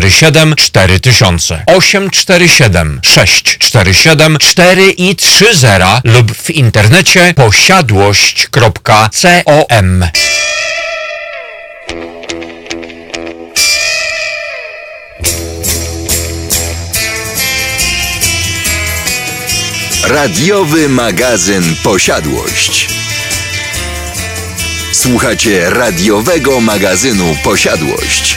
647 4000 847 647 4 i 30 lub w internecie posiadłość.com Radiowy magazyn Posiadłość. Słuchacie radiowego magazynu Posiadłość.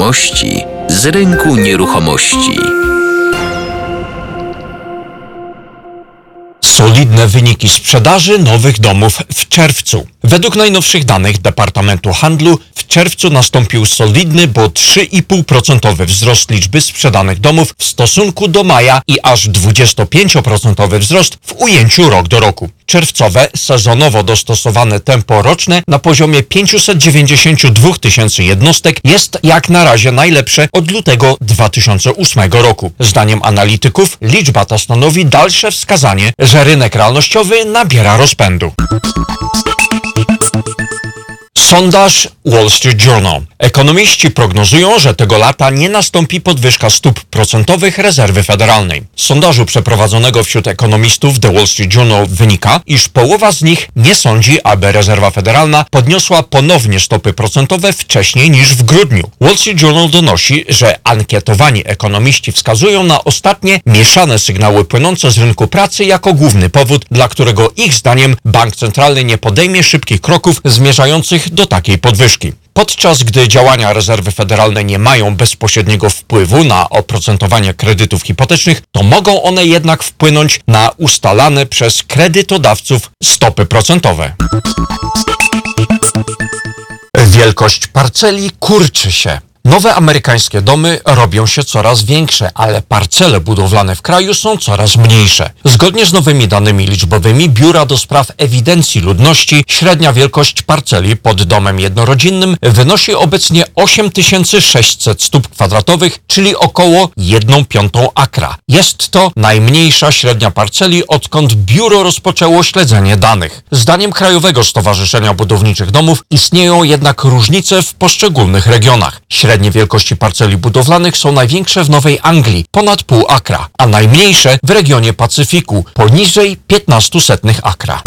Wiadomości z rynku nieruchomości. Solidne wyniki sprzedaży nowych domów w czerwcu. Według najnowszych danych Departamentu Handlu w czerwcu nastąpił solidny, bo 3,5% wzrost liczby sprzedanych domów w stosunku do maja i aż 25% wzrost w ujęciu rok do roku. Czerwcowe, sezonowo dostosowane tempo roczne na poziomie 592 tysięcy jednostek jest jak na razie najlepsze od lutego 2008 roku. Zdaniem analityków liczba ta stanowi dalsze wskazanie, że rynek realnościowy nabiera rozpędu. Sondaż Wall Street Journal. Ekonomiści prognozują, że tego lata nie nastąpi podwyżka stóp procentowych rezerwy federalnej. Z sondażu przeprowadzonego wśród ekonomistów The Wall Street Journal wynika, iż połowa z nich nie sądzi, aby rezerwa federalna podniosła ponownie stopy procentowe wcześniej niż w grudniu. Wall Street Journal donosi, że ankietowani ekonomiści wskazują na ostatnie mieszane sygnały płynące z rynku pracy jako główny powód, dla którego ich zdaniem bank centralny nie podejmie szybkich kroków zmierzających do takiej podwyżki. Podczas gdy działania rezerwy federalnej nie mają bezpośredniego wpływu na oprocentowanie kredytów hipotecznych, to mogą one jednak wpłynąć na ustalane przez kredytodawców stopy procentowe. Wielkość parceli kurczy się. Nowe amerykańskie domy robią się coraz większe, ale parcele budowlane w kraju są coraz mniejsze. Zgodnie z nowymi danymi liczbowymi Biura do Spraw Ewidencji Ludności średnia wielkość parceli pod domem jednorodzinnym wynosi obecnie 8600 stóp kwadratowych, czyli około 1 piątą akra. Jest to najmniejsza średnia parceli, odkąd biuro rozpoczęło śledzenie danych. Zdaniem Krajowego Stowarzyszenia Budowniczych Domów istnieją jednak różnice w poszczególnych regionach. Średnie wielkości parceli budowlanych są największe w Nowej Anglii, ponad pół akra, a najmniejsze w regionie Pacyfiku, poniżej 15 setnych akra.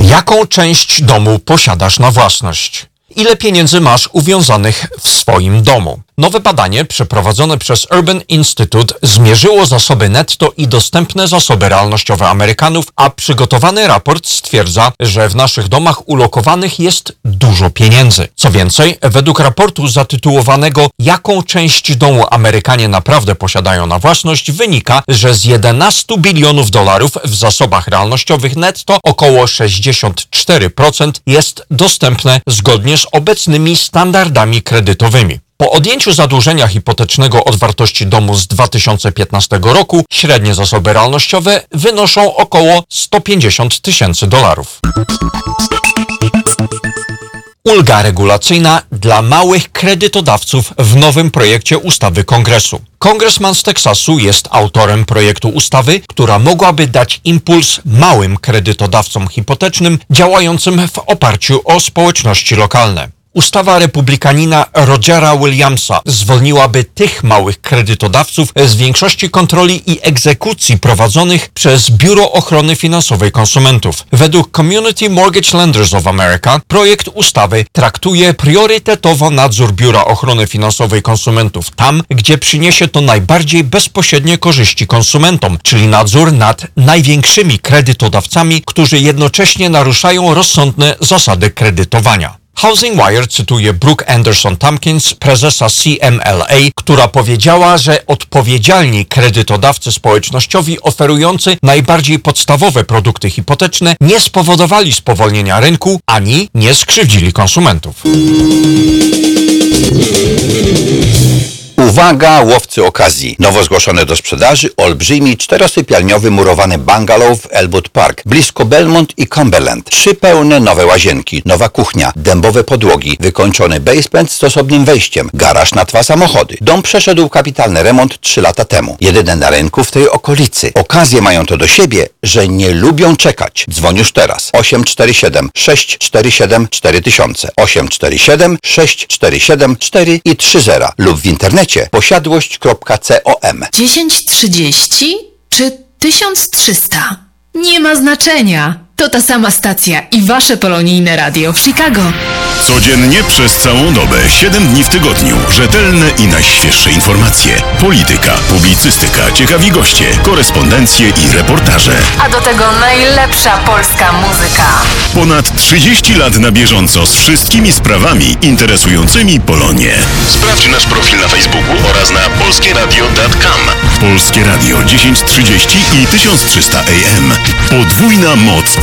Jaką część domu posiadasz na własność? Ile pieniędzy masz uwiązanych w swoim domu? Nowe badanie przeprowadzone przez Urban Institute zmierzyło zasoby netto i dostępne zasoby realnościowe Amerykanów, a przygotowany raport stwierdza, że w naszych domach ulokowanych jest dużo pieniędzy. Co więcej, według raportu zatytułowanego Jaką część domu Amerykanie naprawdę posiadają na własność, wynika, że z 11 bilionów dolarów w zasobach realnościowych netto około 64% jest dostępne zgodnie z obecnymi standardami kredytowymi. Po odjęciu zadłużenia hipotecznego od wartości domu z 2015 roku średnie zasoby realnościowe wynoszą około 150 tysięcy dolarów. Ulga regulacyjna dla małych kredytodawców w nowym projekcie ustawy Kongresu. Kongresman z Teksasu jest autorem projektu ustawy, która mogłaby dać impuls małym kredytodawcom hipotecznym działającym w oparciu o społeczności lokalne. Ustawa republikanina Rogera Williamsa zwolniłaby tych małych kredytodawców z większości kontroli i egzekucji prowadzonych przez Biuro Ochrony Finansowej Konsumentów. Według Community Mortgage Lenders of America projekt ustawy traktuje priorytetowo nadzór Biura Ochrony Finansowej Konsumentów tam, gdzie przyniesie to najbardziej bezpośrednie korzyści konsumentom, czyli nadzór nad największymi kredytodawcami, którzy jednocześnie naruszają rozsądne zasady kredytowania. Housing Wire cytuje Brooke Anderson Tompkins, prezesa CMLA, która powiedziała, że odpowiedzialni kredytodawcy społecznościowi oferujący najbardziej podstawowe produkty hipoteczne nie spowodowali spowolnienia rynku ani nie skrzywdzili konsumentów. Uwaga, łowcy okazji. Nowo zgłoszony do sprzedaży olbrzymi czterosypialniowy murowany bungalow w Elwood Park, blisko Belmont i Cumberland. Trzy pełne nowe łazienki, nowa kuchnia, dębowe podłogi, wykończony basement z osobnym wejściem, garaż na dwa samochody. Dom przeszedł kapitalny remont trzy lata temu. Jedyny na rynku w tej okolicy. Okazje mają to do siebie, że nie lubią czekać. Dzwoń już teraz. 847 647 4000 847 647 4 i 30 lub w internecie posiadłość.com 1030 czy 1300? Nie ma znaczenia. To ta sama stacja i wasze polonijne radio w Chicago. Codziennie przez całą dobę, 7 dni w tygodniu. Rzetelne i najświeższe informacje. Polityka, publicystyka, ciekawi goście, korespondencje i reportaże. A do tego najlepsza polska muzyka. Ponad 30 lat na bieżąco z wszystkimi sprawami interesującymi Polonię. Sprawdź nasz profil na Facebooku oraz na polskieradio.com. Polskie Radio 1030 i 1300 AM. Podwójna moc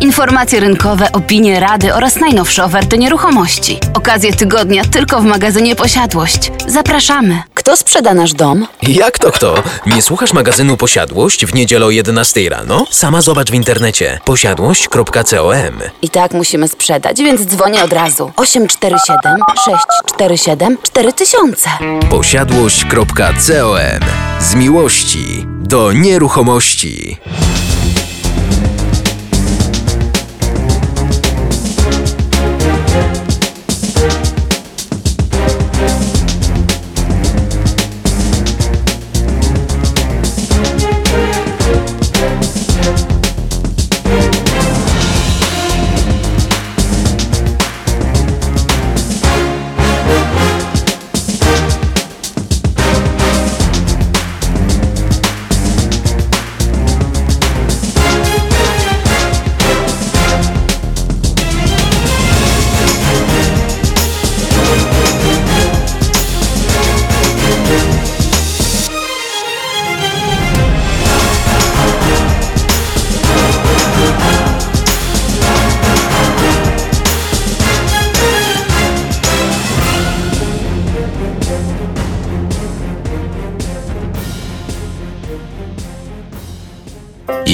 Informacje rynkowe, opinie, rady oraz najnowsze oferty nieruchomości. Okazje tygodnia tylko w magazynie Posiadłość. Zapraszamy. Kto sprzeda nasz dom? Jak to kto? Nie słuchasz magazynu Posiadłość w niedzielę o 11 rano? Sama zobacz w internecie posiadłość.com. I tak musimy sprzedać, więc dzwonię od razu. 847 647 4000. Posiadłość.com. Z miłości do nieruchomości.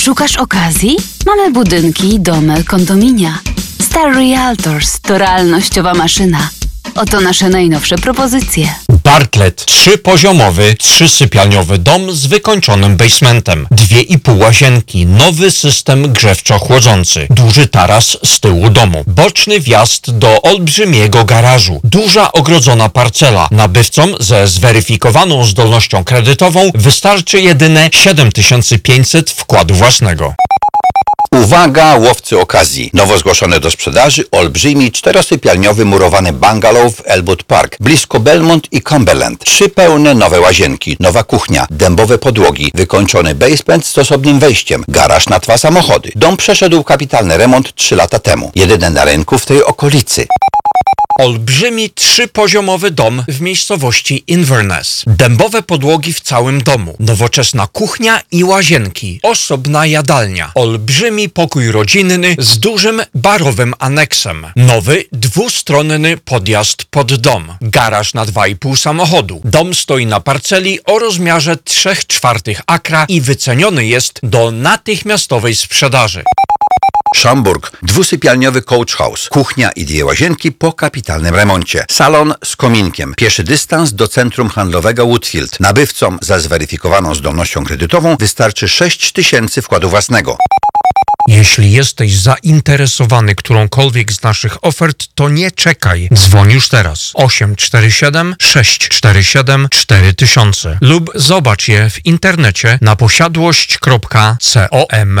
Szukasz okazji? Mamy budynki, domy, kondominia. Star Realtors to realnościowa maszyna. Oto nasze najnowsze propozycje. Bartlett, trzypoziomowy, trzysypialniowy dom z wykończonym basementem, dwie i pół łazienki, nowy system grzewczo-chłodzący, duży taras z tyłu domu, boczny wjazd do olbrzymiego garażu, duża ogrodzona parcela. Nabywcom ze zweryfikowaną zdolnością kredytową wystarczy jedyne 7500 wkładu własnego. Uwaga, łowcy okazji. Nowo zgłoszony do sprzedaży olbrzymi czterosypialniowy murowany bungalow w Elwood Park, blisko Belmont i Cumberland. Trzy pełne nowe łazienki, nowa kuchnia, dębowe podłogi, wykończony basement z osobnym wejściem, garaż na dwa samochody. Dom przeszedł kapitalny remont trzy lata temu. Jedyny na rynku w tej okolicy. Olbrzymi trzypoziomowy dom w miejscowości Inverness. Dębowe podłogi w całym domu. Nowoczesna kuchnia i łazienki. Osobna jadalnia. Olbrzymi pokój rodzinny z dużym barowym aneksem. Nowy dwustronny podjazd pod dom. Garaż na 2,5 samochodu. Dom stoi na parceli o rozmiarze 3 czwartych akra i wyceniony jest do natychmiastowej sprzedaży. Szamburg, dwusypialniowy coach house, kuchnia i dwie łazienki po kapitalnym remoncie, salon z kominkiem, pieszy dystans do centrum handlowego Woodfield. Nabywcom za zweryfikowaną zdolnością kredytową wystarczy 6 tysięcy wkładu własnego. Jeśli jesteś zainteresowany którąkolwiek z naszych ofert, to nie czekaj. Dzwoń już teraz. 847 647 4000 lub zobacz je w internecie na posiadłość.com.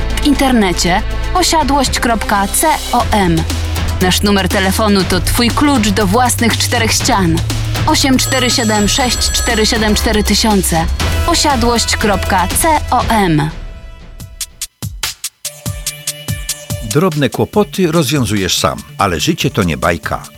W internecie posiadłość.com. Nasz numer telefonu to Twój klucz do własnych czterech ścian. 847 647 4000 posiadłość.com. Drobne kłopoty rozwiązujesz sam, ale życie to nie bajka.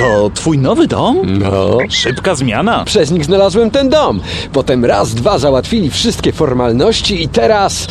To twój nowy dom? No, Szybka zmiana. przez nich znalazłem ten dom. Potem raz, dwa załatwili wszystkie formalności i teraz...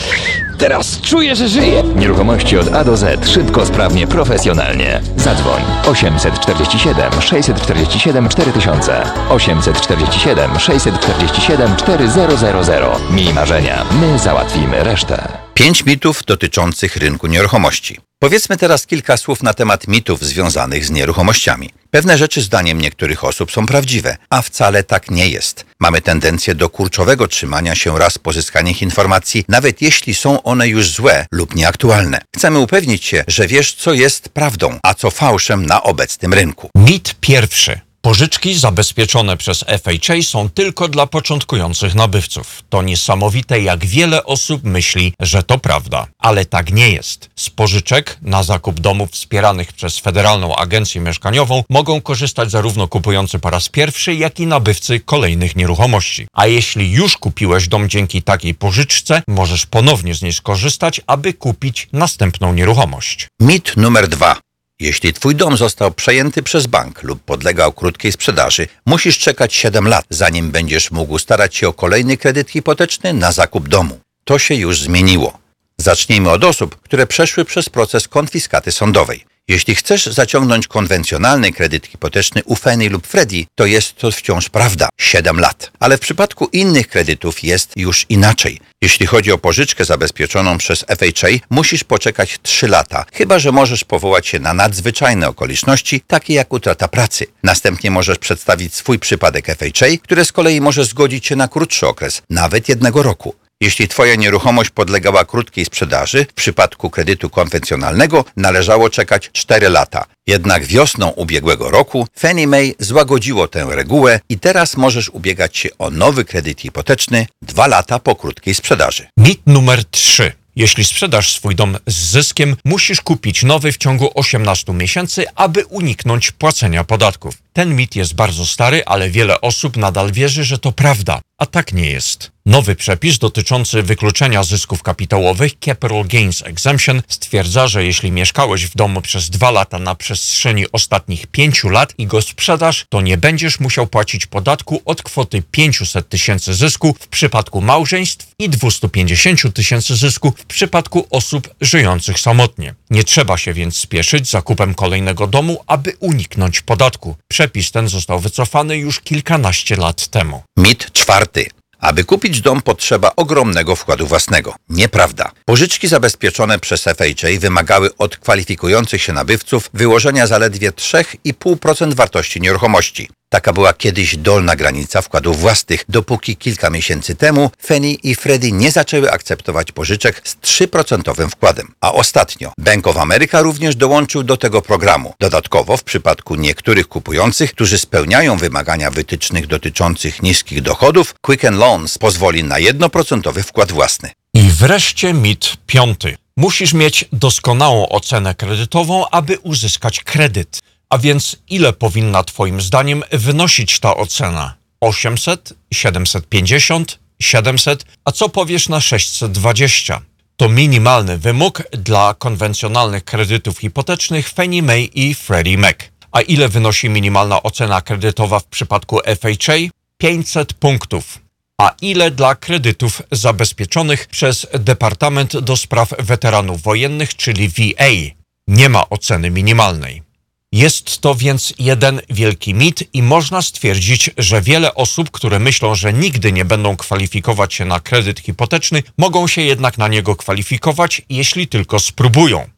Teraz czuję, że żyję. Nieruchomości od A do Z. Szybko, sprawnie, profesjonalnie. Zadzwoń 847 647 4000 847 647 4000 Miej marzenia, my załatwimy resztę. Pięć mitów dotyczących rynku nieruchomości. Powiedzmy teraz kilka słów na temat mitów związanych z nieruchomościami. Pewne rzeczy zdaniem niektórych osób są prawdziwe, a wcale tak nie jest. Mamy tendencję do kurczowego trzymania się raz pozyskanych informacji, nawet jeśli są one już złe lub nieaktualne. Chcemy upewnić się, że wiesz, co jest prawdą, a co fałszem na obecnym rynku. Mit pierwszy. Pożyczki zabezpieczone przez FHA są tylko dla początkujących nabywców. To niesamowite, jak wiele osób myśli, że to prawda, ale tak nie jest. Z pożyczek na zakup domów wspieranych przez Federalną Agencję Mieszkaniową mogą korzystać zarówno kupujący po raz pierwszy, jak i nabywcy kolejnych nieruchomości. A jeśli już kupiłeś dom dzięki takiej pożyczce, możesz ponownie z niej skorzystać, aby kupić następną nieruchomość. Mit numer dwa. Jeśli twój dom został przejęty przez bank lub podlegał krótkiej sprzedaży, musisz czekać 7 lat, zanim będziesz mógł starać się o kolejny kredyt hipoteczny na zakup domu. To się już zmieniło. Zacznijmy od osób, które przeszły przez proces konfiskaty sądowej. Jeśli chcesz zaciągnąć konwencjonalny kredyt hipoteczny u Fannie lub Freddie, to jest to wciąż prawda 7 lat. Ale w przypadku innych kredytów jest już inaczej. Jeśli chodzi o pożyczkę zabezpieczoną przez FHA, musisz poczekać 3 lata, chyba że możesz powołać się na nadzwyczajne okoliczności, takie jak utrata pracy. Następnie możesz przedstawić swój przypadek FHA, które z kolei może zgodzić się na krótszy okres, nawet jednego roku. Jeśli Twoja nieruchomość podlegała krótkiej sprzedaży, w przypadku kredytu konwencjonalnego należało czekać 4 lata. Jednak wiosną ubiegłego roku Fannie Mae złagodziło tę regułę i teraz możesz ubiegać się o nowy kredyt hipoteczny 2 lata po krótkiej sprzedaży. Mit numer 3. Jeśli sprzedasz swój dom z zyskiem, musisz kupić nowy w ciągu 18 miesięcy, aby uniknąć płacenia podatków. Ten mit jest bardzo stary, ale wiele osób nadal wierzy, że to prawda, a tak nie jest. Nowy przepis dotyczący wykluczenia zysków kapitałowych Capital Gains Exemption stwierdza, że jeśli mieszkałeś w domu przez dwa lata na przestrzeni ostatnich pięciu lat i go sprzedasz, to nie będziesz musiał płacić podatku od kwoty 500 tysięcy zysku w przypadku małżeństw i 250 tysięcy zysku w przypadku osób żyjących samotnie. Nie trzeba się więc spieszyć zakupem kolejnego domu, aby uniknąć podatku. Przepis ten został wycofany już kilkanaście lat temu. Mit czwarty. Aby kupić dom potrzeba ogromnego wkładu własnego. Nieprawda. Pożyczki zabezpieczone przez FHA wymagały od kwalifikujących się nabywców wyłożenia zaledwie 3,5% wartości nieruchomości. Taka była kiedyś dolna granica wkładów własnych, dopóki kilka miesięcy temu Fannie i Freddie nie zaczęły akceptować pożyczek z 3% wkładem. A ostatnio Bank of America również dołączył do tego programu. Dodatkowo w przypadku niektórych kupujących, którzy spełniają wymagania wytycznych dotyczących niskich dochodów, Quicken Loans pozwoli na 1% wkład własny. I wreszcie mit piąty. Musisz mieć doskonałą ocenę kredytową, aby uzyskać kredyt. A więc ile powinna Twoim zdaniem wynosić ta ocena? 800, 750, 700, a co powiesz na 620? To minimalny wymóg dla konwencjonalnych kredytów hipotecznych Fannie Mae i Freddie Mac. A ile wynosi minimalna ocena kredytowa w przypadku FHA? 500 punktów. A ile dla kredytów zabezpieczonych przez Departament do Spraw Weteranów Wojennych, czyli VA? Nie ma oceny minimalnej. Jest to więc jeden wielki mit i można stwierdzić, że wiele osób, które myślą, że nigdy nie będą kwalifikować się na kredyt hipoteczny, mogą się jednak na niego kwalifikować, jeśli tylko spróbują.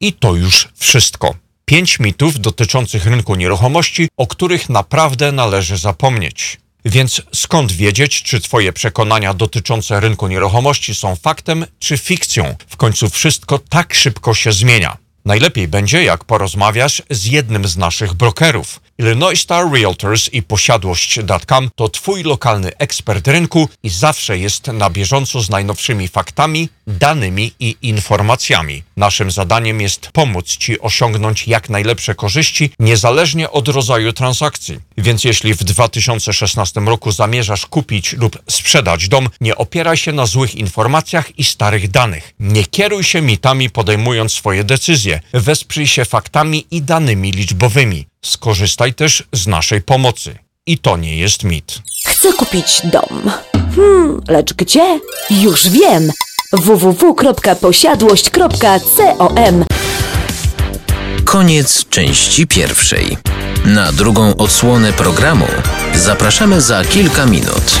I to już wszystko. Pięć mitów dotyczących rynku nieruchomości, o których naprawdę należy zapomnieć. Więc skąd wiedzieć, czy Twoje przekonania dotyczące rynku nieruchomości są faktem czy fikcją? W końcu wszystko tak szybko się zmienia. Najlepiej będzie, jak porozmawiasz z jednym z naszych brokerów. Illinois Star Realtors i posiadłość.com to Twój lokalny ekspert rynku i zawsze jest na bieżąco z najnowszymi faktami, danymi i informacjami. Naszym zadaniem jest pomóc Ci osiągnąć jak najlepsze korzyści, niezależnie od rodzaju transakcji. Więc jeśli w 2016 roku zamierzasz kupić lub sprzedać dom, nie opieraj się na złych informacjach i starych danych. Nie kieruj się mitami podejmując swoje decyzje. Wesprzyj się faktami i danymi liczbowymi. Skorzystaj też z naszej pomocy. I to nie jest mit. Chcę kupić dom. Hmm, lecz gdzie? Już wiem. www.posiadłość.com Koniec części pierwszej. Na drugą odsłonę programu zapraszamy za kilka minut.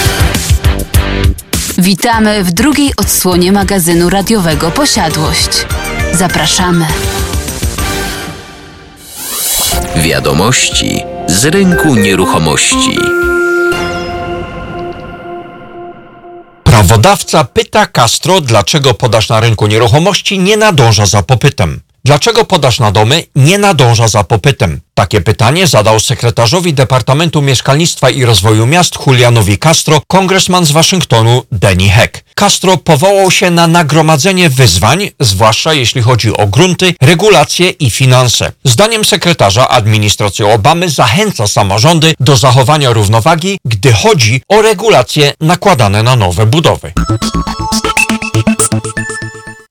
Witamy w drugiej odsłonie magazynu radiowego Posiadłość. Zapraszamy. Wiadomości z rynku nieruchomości. Prawodawca pyta Castro, dlaczego podaż na rynku nieruchomości nie nadąża za popytem. Dlaczego podaż na domy nie nadąża za popytem? Takie pytanie zadał sekretarzowi Departamentu Mieszkalnictwa i Rozwoju Miast Julianowi Castro kongresman z Waszyngtonu Denny Heck. Castro powołał się na nagromadzenie wyzwań, zwłaszcza jeśli chodzi o grunty, regulacje i finanse. Zdaniem sekretarza administracja Obamy zachęca samorządy do zachowania równowagi, gdy chodzi o regulacje nakładane na nowe budowy.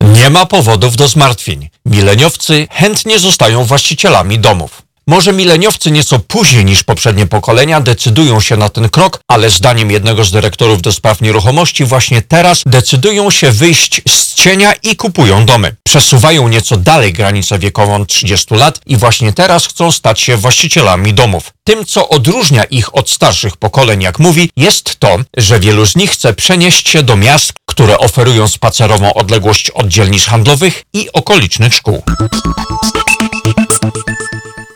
Nie ma powodów do zmartwień. Mileniowcy chętnie zostają właścicielami domów. Może mileniowcy nieco później niż poprzednie pokolenia decydują się na ten krok, ale zdaniem jednego z dyrektorów do spraw nieruchomości właśnie teraz decydują się wyjść z cienia i kupują domy. Przesuwają nieco dalej granicę wiekową 30 lat i właśnie teraz chcą stać się właścicielami domów. Tym, co odróżnia ich od starszych pokoleń, jak mówi, jest to, że wielu z nich chce przenieść się do miast, które oferują spacerową odległość od dzielnic handlowych i okolicznych szkół.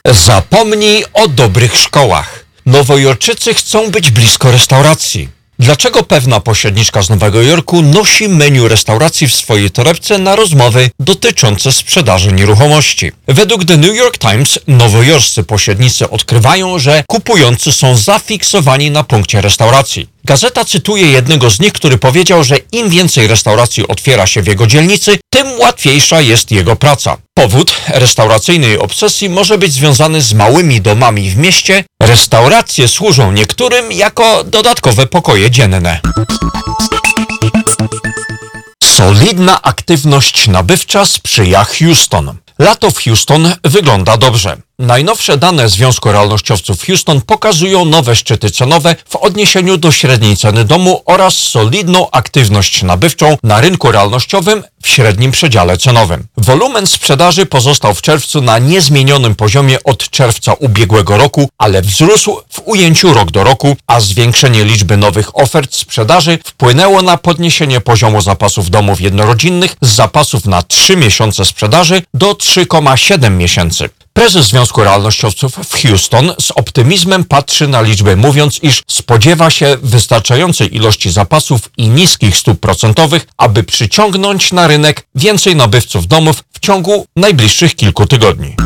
Zapomnij o dobrych szkołach. Nowojorczycy chcą być blisko restauracji. Dlaczego pewna pośredniczka z Nowego Jorku nosi menu restauracji w swojej torebce na rozmowy dotyczące sprzedaży nieruchomości? Według The New York Times nowojorscy pośrednicy odkrywają, że kupujący są zafiksowani na punkcie restauracji. Gazeta cytuje jednego z nich, który powiedział, że im więcej restauracji otwiera się w jego dzielnicy, tym łatwiejsza jest jego praca. Powód restauracyjnej obsesji może być związany z małymi domami w mieście. Restauracje służą niektórym jako dodatkowe pokoje dzienne. Solidna aktywność nabywcza sprzyja Houston. Lato w Houston wygląda dobrze. Najnowsze dane Związku Realnościowców Houston pokazują nowe szczyty cenowe w odniesieniu do średniej ceny domu oraz solidną aktywność nabywczą na rynku realnościowym w średnim przedziale cenowym. Wolumen sprzedaży pozostał w czerwcu na niezmienionym poziomie od czerwca ubiegłego roku, ale wzrósł w ujęciu rok do roku, a zwiększenie liczby nowych ofert sprzedaży wpłynęło na podniesienie poziomu zapasów domów jednorodzinnych z zapasów na 3 miesiące sprzedaży do 3,7 miesięcy. Prezes Związku Realnościowców w Houston z optymizmem patrzy na liczbę, mówiąc, iż spodziewa się wystarczającej ilości zapasów i niskich stóp procentowych, aby przyciągnąć na rynek więcej nabywców domów w ciągu najbliższych kilku tygodni.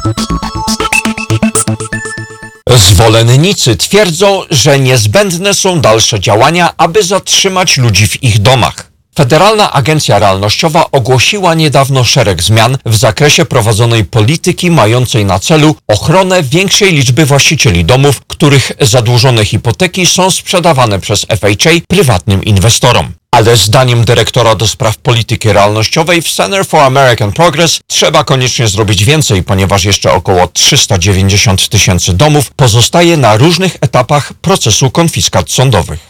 Zwolennicy twierdzą, że niezbędne są dalsze działania, aby zatrzymać ludzi w ich domach. Federalna Agencja Realnościowa ogłosiła niedawno szereg zmian w zakresie prowadzonej polityki mającej na celu ochronę większej liczby właścicieli domów, których zadłużone hipoteki są sprzedawane przez FHA prywatnym inwestorom. Ale zdaniem dyrektora do spraw polityki realnościowej w Center for American Progress trzeba koniecznie zrobić więcej, ponieważ jeszcze około 390 tysięcy domów pozostaje na różnych etapach procesu konfiskat sądowych.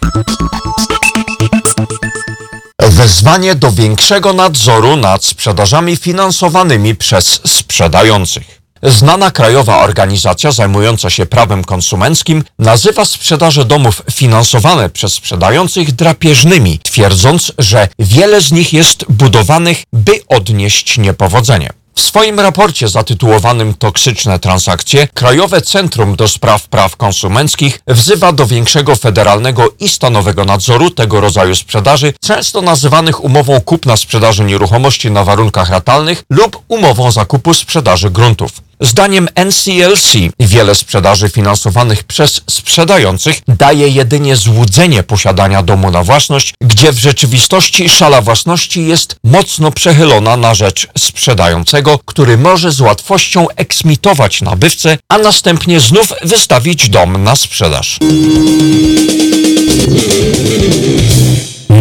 Wezwanie do większego nadzoru nad sprzedażami finansowanymi przez sprzedających. Znana krajowa organizacja zajmująca się prawem konsumenckim nazywa sprzedaże domów finansowane przez sprzedających drapieżnymi, twierdząc, że wiele z nich jest budowanych, by odnieść niepowodzenie. W swoim raporcie zatytułowanym Toksyczne transakcje Krajowe Centrum do Spraw Praw Konsumenckich wzywa do większego federalnego i stanowego nadzoru tego rodzaju sprzedaży, często nazywanych umową kupna-sprzedaży nieruchomości na warunkach ratalnych lub umową zakupu sprzedaży gruntów. Zdaniem NCLC wiele sprzedaży finansowanych przez sprzedających daje jedynie złudzenie posiadania domu na własność, gdzie w rzeczywistości szala własności jest mocno przechylona na rzecz sprzedającego, który może z łatwością eksmitować nabywcę, a następnie znów wystawić dom na sprzedaż.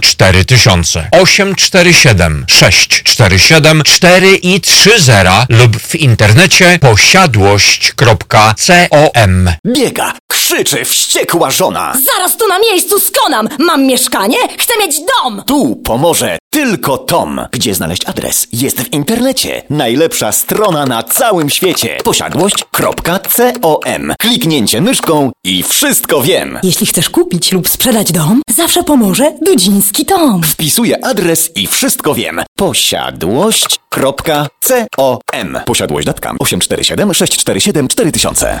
4000 847 647 4 i 30 lub w internecie posiadłość.com Biega, krzyczy wściekła żona. Zaraz tu na miejscu skonam! Mam mieszkanie? Chcę mieć dom! Tu pomoże tylko Tom. Gdzie znaleźć adres? Jest w internecie. Najlepsza strona na całym świecie. Posiadłość.com. Kliknięcie myszką i wszystko wiem. Jeśli chcesz kupić lub sprzedać dom, zawsze pomoże Dudziński Tom. Wpisuję adres i wszystko wiem. Posiadłość.com. Posiadłość.com 847 647 4000.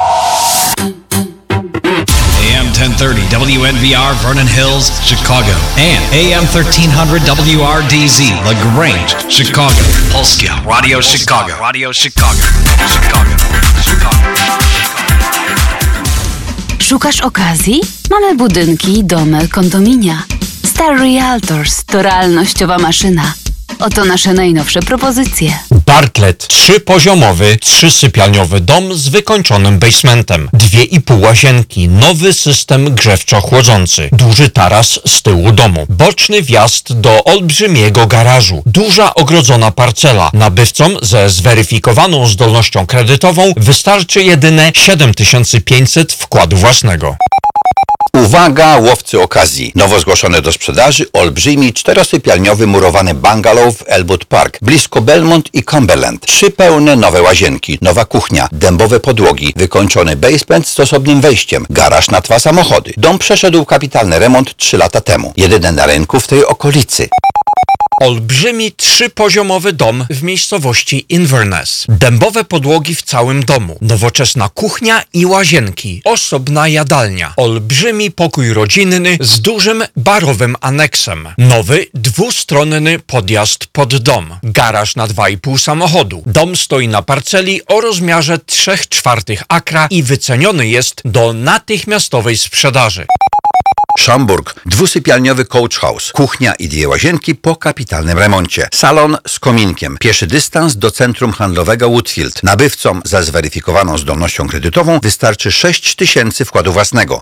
AM 1030 WNVR Vernon Hills, Chicago. And AM 1300 WRDZ LaGrange, Chicago. Polskie Radio Chicago. Radio Chicago. Chicago. Szukasz okazji? Mamy budynki, domy, kondominia. Star Realtors to realnościowa maszyna. Oto nasze najnowsze propozycje. Bartlett, trzypoziomowy, trzysypialniowy dom z wykończonym basementem, dwie i pół łazienki, nowy system grzewczo-chłodzący, duży taras z tyłu domu, boczny wjazd do olbrzymiego garażu, duża ogrodzona parcela. Nabywcom ze zweryfikowaną zdolnością kredytową wystarczy jedyne 7500 wkładu własnego. Uwaga, łowcy okazji! Nowo zgłoszone do sprzedaży olbrzymi czterosypialniowy murowany bungalow w Elwood Park, blisko Belmont i Cumberland. Trzy pełne nowe łazienki, nowa kuchnia, dębowe podłogi, wykończony basement z osobnym wejściem, garaż na dwa samochody. Dom przeszedł kapitalny remont trzy lata temu. Jedyny na rynku w tej okolicy. Olbrzymi trzypoziomowy dom w miejscowości Inverness. Dębowe podłogi w całym domu. Nowoczesna kuchnia i łazienki. Osobna jadalnia. Olbrzymi pokój rodzinny z dużym barowym aneksem. Nowy dwustronny podjazd pod dom. Garaż na 2,5 samochodu. Dom stoi na parceli o rozmiarze 3 czwartych akra i wyceniony jest do natychmiastowej sprzedaży. Szamburg, dwusypialniowy coach house, kuchnia i dwie łazienki po kapitalnym remoncie, salon z kominkiem, pieszy dystans do centrum handlowego Woodfield. Nabywcom za zweryfikowaną zdolnością kredytową wystarczy 6 tysięcy wkładu własnego.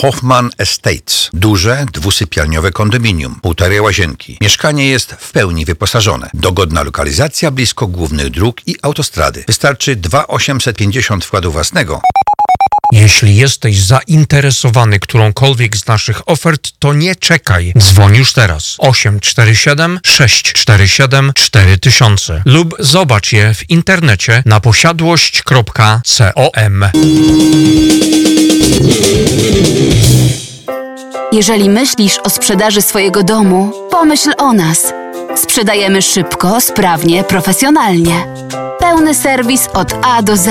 Hoffman Estates. Duże, dwusypialniowe kondominium, półtorej łazienki. Mieszkanie jest w pełni wyposażone. Dogodna lokalizacja blisko głównych dróg i autostrady. Wystarczy 2,850 wkładu własnego. Jeśli jesteś zainteresowany którąkolwiek z naszych ofert, to nie czekaj. Dzwoń już teraz. 847 647 4000 lub zobacz je w internecie na posiadłość.com. Jeżeli myślisz o sprzedaży swojego domu, pomyśl o nas. Sprzedajemy szybko, sprawnie, profesjonalnie. Pełny serwis od A do Z.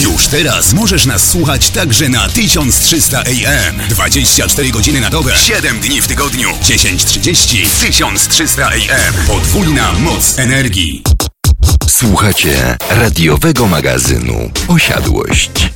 Już teraz możesz nas słuchać także na 1300 AM. 24 godziny na dobę, 7 dni w tygodniu. 1030 1300 AM. Podwójna moc energii. Słuchacie radiowego magazynu Posiadłość.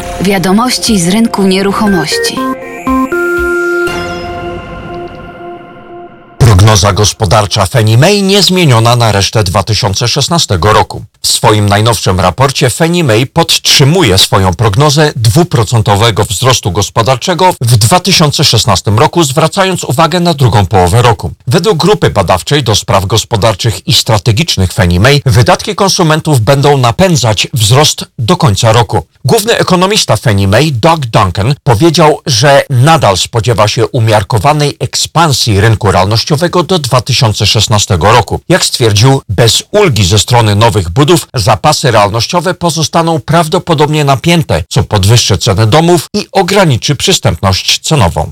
Wiadomości z rynku nieruchomości. Prognoza gospodarcza Fannie Mae niezmieniona na resztę 2016 roku. W swoim najnowszym raporcie Fannie Mae podtrzymuje swoją prognozę dwuprocentowego wzrostu gospodarczego w 2016 roku, zwracając uwagę na drugą połowę roku. Według grupy badawczej do spraw gospodarczych i strategicznych Fannie Mae wydatki konsumentów będą napędzać wzrost do końca roku. Główny ekonomista Fannie Mae, Doug Duncan, powiedział, że nadal spodziewa się umiarkowanej ekspansji rynku realnościowego do 2016 roku. Jak stwierdził, bez ulgi ze strony nowych budów zapasy realnościowe pozostaną prawdopodobnie napięte, co podwyższy ceny domów i ograniczy przystępność cenową.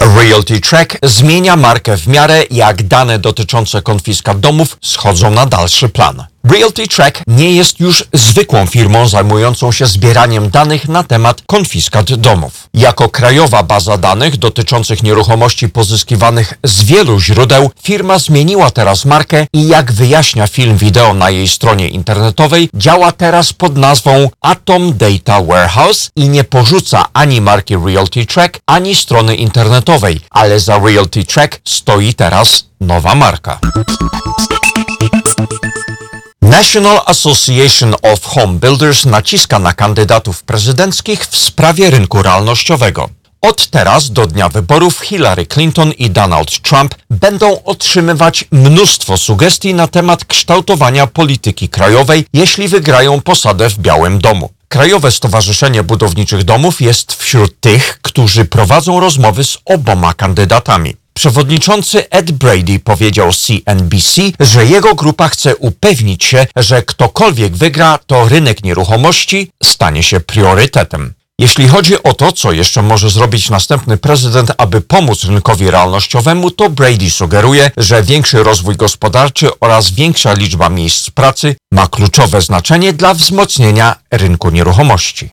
Realty Track zmienia markę w miarę jak dane dotyczące konfiskat domów schodzą na dalszy plan. Realty Track nie jest już zwykłą firmą zajmującą się zbieraniem danych na temat konfiskat domów. Jako krajowa baza danych dotyczących nieruchomości pozyskiwanych z wielu źródeł, firma zmieniła teraz markę i jak wyjaśnia film wideo na jej stronie internetowej, działa teraz pod nazwą Atom Data Warehouse i nie porzuca ani marki Realty Track, ani strony internetowej, ale za Realty Track stoi teraz nowa marka. National Association of Home Builders naciska na kandydatów prezydenckich w sprawie rynku realnościowego. Od teraz do dnia wyborów Hillary Clinton i Donald Trump będą otrzymywać mnóstwo sugestii na temat kształtowania polityki krajowej, jeśli wygrają posadę w Białym Domu. Krajowe Stowarzyszenie Budowniczych Domów jest wśród tych, którzy prowadzą rozmowy z oboma kandydatami. Przewodniczący Ed Brady powiedział CNBC, że jego grupa chce upewnić się, że ktokolwiek wygra, to rynek nieruchomości stanie się priorytetem. Jeśli chodzi o to, co jeszcze może zrobić następny prezydent, aby pomóc rynkowi realnościowemu, to Brady sugeruje, że większy rozwój gospodarczy oraz większa liczba miejsc pracy ma kluczowe znaczenie dla wzmocnienia rynku nieruchomości.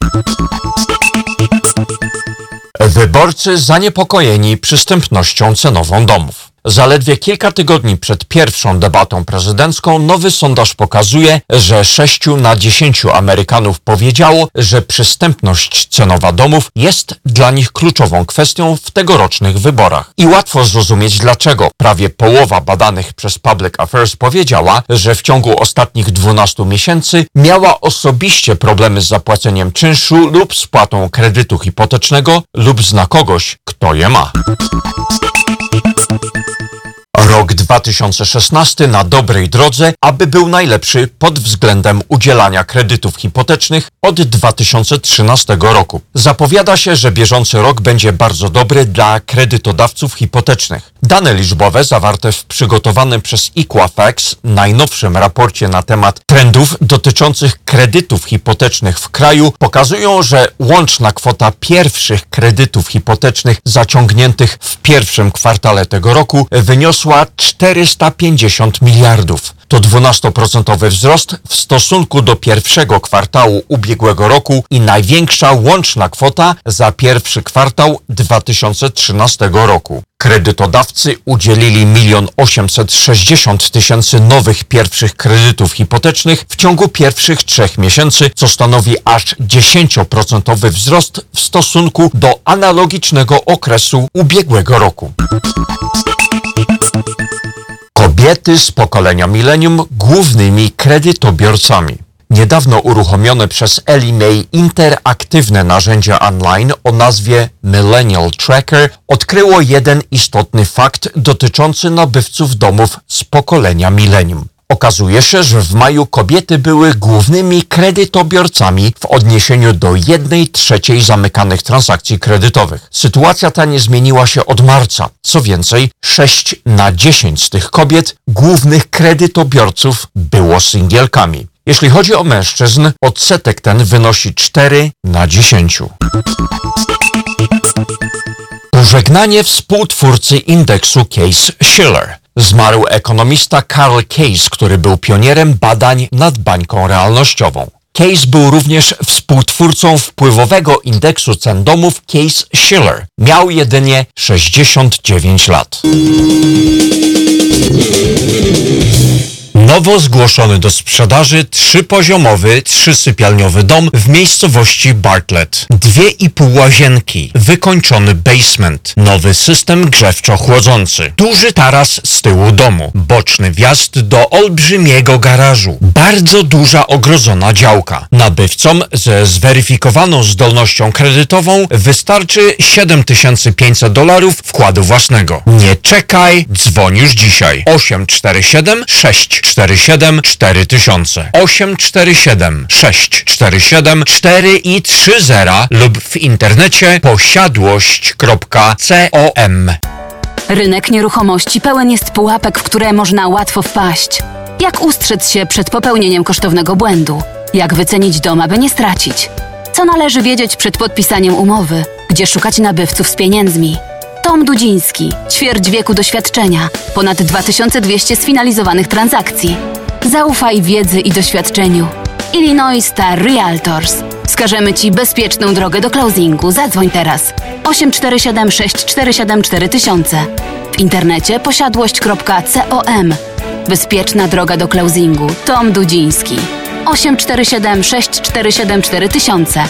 Wyborcy zaniepokojeni przystępnością cenową domów. Zaledwie kilka tygodni przed pierwszą debatą prezydencką nowy sondaż pokazuje, że 6 na 10 Amerykanów powiedziało, że przystępność cenowa domów jest dla nich kluczową kwestią w tegorocznych wyborach. I łatwo zrozumieć dlaczego. Prawie połowa badanych przez Public Affairs powiedziała, że w ciągu ostatnich 12 miesięcy miała osobiście problemy z zapłaceniem czynszu lub spłatą kredytu hipotecznego lub zna kogoś, kto je ma. Rok 2016 na dobrej drodze, aby był najlepszy pod względem udzielania kredytów hipotecznych od 2013 roku. Zapowiada się, że bieżący rok będzie bardzo dobry dla kredytodawców hipotecznych. Dane liczbowe zawarte w przygotowanym przez Equifax najnowszym raporcie na temat trendów dotyczących kredytów hipotecznych w kraju pokazują, że łączna kwota pierwszych kredytów hipotecznych zaciągniętych w pierwszym kwartale tego roku wyniosła 450 miliardów. To 12% wzrost w stosunku do pierwszego kwartału ubiegłego roku i największa łączna kwota za pierwszy kwartał 2013 roku. Kredytodawcy udzielili 1 860 tysięcy nowych pierwszych kredytów hipotecznych w ciągu pierwszych trzech miesięcy, co stanowi aż 10% wzrost w stosunku do analogicznego okresu ubiegłego roku. Kobiety z pokolenia milenium głównymi kredytobiorcami. Niedawno uruchomione przez Ellie Mae interaktywne narzędzie online o nazwie Millennial Tracker odkryło jeden istotny fakt dotyczący nabywców domów z pokolenia milenium. Okazuje się, że w maju kobiety były głównymi kredytobiorcami w odniesieniu do jednej trzeciej zamykanych transakcji kredytowych. Sytuacja ta nie zmieniła się od marca. Co więcej, 6 na 10 z tych kobiet, głównych kredytobiorców, było singielkami. Jeśli chodzi o mężczyzn, odsetek ten wynosi 4 na 10. Pożegnanie współtwórcy indeksu Case Shiller. Zmarł ekonomista Karl Case, który był pionierem badań nad bańką realnościową. Case był również współtwórcą wpływowego indeksu cen domów Case Shiller. Miał jedynie 69 lat. Nowo zgłoszony do sprzedaży trzypoziomowy, trzysypialniowy dom w miejscowości Bartlett. Dwie i pół łazienki, wykończony basement, nowy system grzewczo-chłodzący, duży taras z tyłu domu, boczny wjazd do olbrzymiego garażu, bardzo duża ogrodzona działka. Nabywcom ze zweryfikowaną zdolnością kredytową wystarczy 7500 dolarów wkładu własnego. Nie czekaj, dzwoń już dzisiaj. 847 647 4000 847 647 4 i 30 lub w internecie posiadłość.com Rynek nieruchomości pełen jest pułapek, w które można łatwo wpaść. Jak ustrzec się przed popełnieniem kosztownego błędu? Jak wycenić dom, aby nie stracić? Co należy wiedzieć przed podpisaniem umowy? Gdzie szukać nabywców z pieniędzmi? Tom Dudziński, ćwierć wieku doświadczenia, ponad 2200 sfinalizowanych transakcji. Zaufaj wiedzy i doświadczeniu. Illinois Star Realtors. Wskażemy Ci bezpieczną drogę do closingu. Zadzwoń teraz. 847 647 4000. W internecie posiadłość.com. Bezpieczna droga do closingu. Tom Dudziński. 847 647 4000.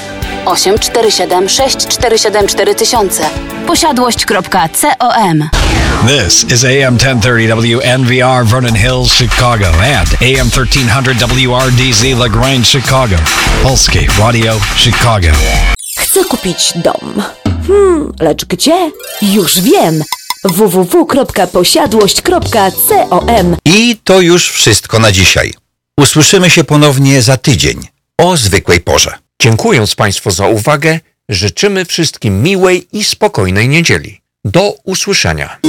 847 647 4000. Posiadłość.com. This is AM 1030 WNVR Vernon Hills, Chicago, and AM 1300 WRDZ LaGrange, Chicago. Polskie Radio Chicago. Chcę kupić dom. Hmm, lecz gdzie? Już wiem. www.posiadłość.com I to już wszystko na dzisiaj. Usłyszymy się ponownie za tydzień o zwykłej porze. Dziękując Państwu za uwagę, życzymy wszystkim miłej i spokojnej niedzieli. Do usłyszenia.